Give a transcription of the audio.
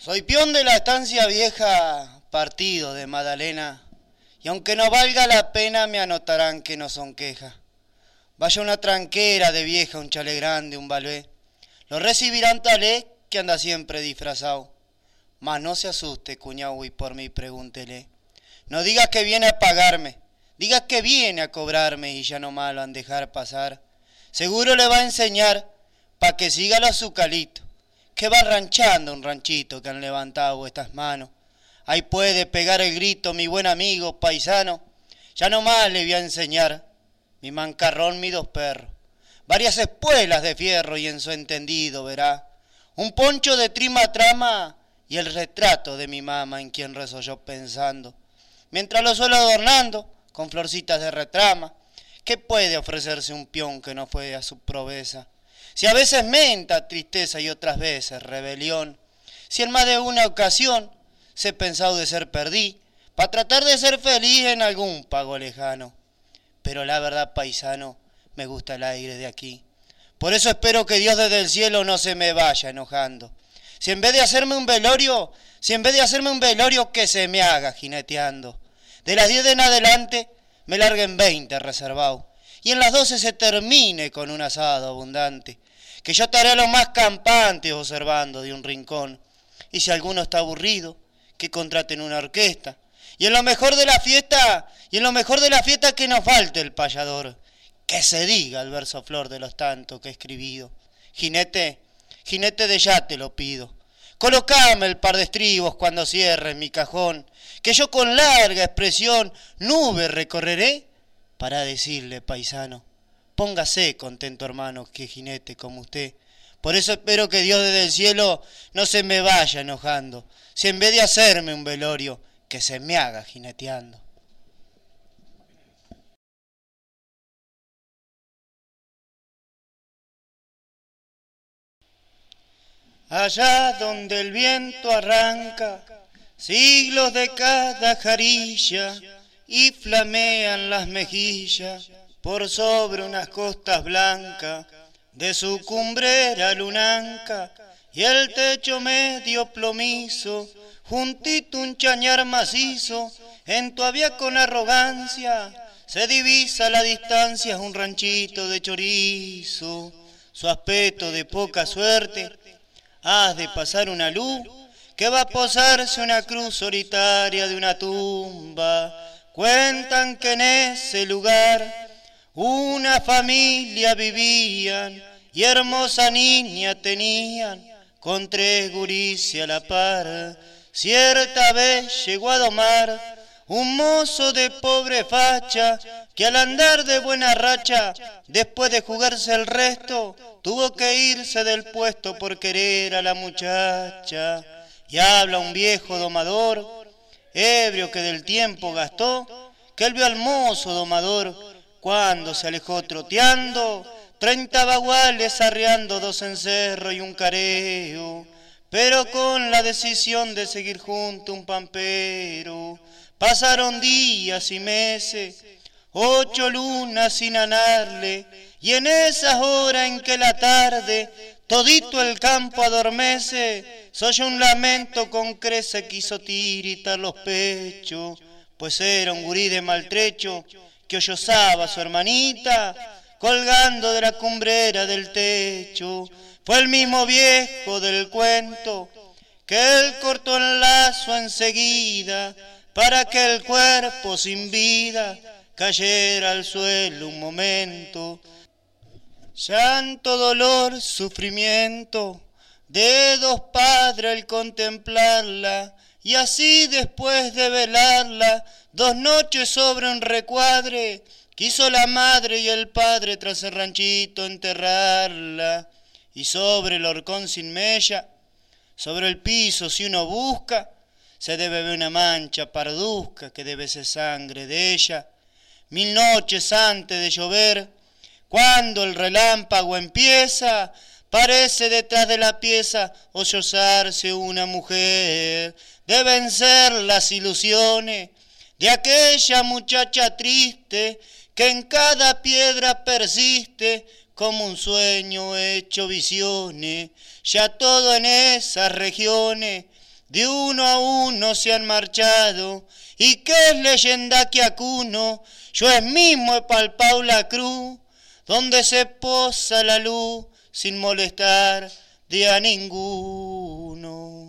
Soy peón de la estancia vieja, partido de Madalena, y aunque no valga la pena me anotarán que no son quejas. Vaya una tranquera de vieja, un chale grande, un balé, lo recibirán talé que anda siempre disfrazado. Mas no se asuste, cuñado, y por mí pregúntele. No digas que viene a pagarme, digas que viene a cobrarme y ya no malo han dejar pasar. Seguro le va a enseñar pa' que siga los azucalitos que va ranchando un ranchito que han levantado estas manos. Ahí puede pegar el grito mi buen amigo paisano. Ya no más le voy a enseñar mi mancarrón, mis dos perros. Varias espuelas de fierro y en su entendido verá. Un poncho de trima trama y el retrato de mi mamá en quien rezo yo pensando. Mientras lo suelo adornando con florcitas de retrama. ¿Qué puede ofrecerse un peón que no fue a su proveza? Si a veces menta tristeza y otras veces rebelión, si en más de una ocasión se pensado de ser perdí, para tratar de ser feliz en algún pago lejano. Pero la verdad, paisano, me gusta el aire de aquí. Por eso espero que Dios desde el cielo no se me vaya enojando. Si en vez de hacerme un velorio, si en vez de hacerme un velorio que se me haga jineteando. De las 10 en adelante me larguen 20 reservado. Y en las 12 se termine con un asado abundante que yo estaré a los más campantes observando de un rincón. Y si alguno está aburrido, que contraten una orquesta. Y en lo mejor de la fiesta, y en lo mejor de la fiesta que no falte el payador. Que se diga el verso flor de los tantos que he escribido. Jinete, jinete de ya te lo pido. Colocame el par de estribos cuando cierre mi cajón, que yo con larga expresión nube recorreré para decirle, paisano, Póngase contento, hermano, que jinete como usted. Por eso espero que Dios desde el cielo no se me vaya enojando. Si en vez de hacerme un velorio, que se me haga jineteando. Allá donde el viento arranca, siglos de cada jarilla, y flamean las mejillas por sobre unas costas blancas de su cumbrera lunanca y el techo medio plomizo, juntito un chañar macizo, en todavía con arrogancia se divisa la distancia, un ranchito de chorizo, su aspecto de poca suerte, has de pasar una luz que va a posarse una cruz solitaria de una tumba, cuentan que en ese lugar una familia vivían y hermosa niña tenían, con tres gurises a la par. Cierta vez llegó a domar un mozo de pobre facha que al andar de buena racha, después de jugarse el resto, tuvo que irse del puesto por querer a la muchacha. Y habla un viejo domador, ebrio que del tiempo gastó, que él vio al mozo domador cuando se alejó troteando, treinta baguales arreando, dos encerros y un careo, pero con la decisión de seguir junto un pampero. Pasaron días y meses, ocho lunas sin anarle, y en esas horas en que la tarde todito el campo adormece, soy un lamento con crece quiso tiritar los pechos, pues era un gurí de maltrecho que hoyosaba a su hermanita, colgando de la cumbrera del techo. Fue el mismo viejo del cuento que él cortó el lazo enseguida para que el cuerpo sin vida cayera al suelo un momento. Llanto, dolor, sufrimiento, de dos padres contemplarla, y así después de velarla, dos noches sobre un recuadre, quiso la madre y el padre tras el ranchito enterrarla, y sobre el horcón sin mella, sobre el piso si uno busca, se debe ver una mancha parduzca que debe ser sangre de ella. Mil noches antes de llover, cuando el relámpago empieza, parece detrás de la pieza hoyosarse una mujer. Deben ser las ilusiones de aquella muchacha triste que en cada piedra persiste como un sueño hecho visiones, ya todo en esas regiones de uno a uno se han marchado, y qué es leyenda que acuno, yo es mismo he palpado la cruz, donde se posa la luz sin molestar de a ninguno.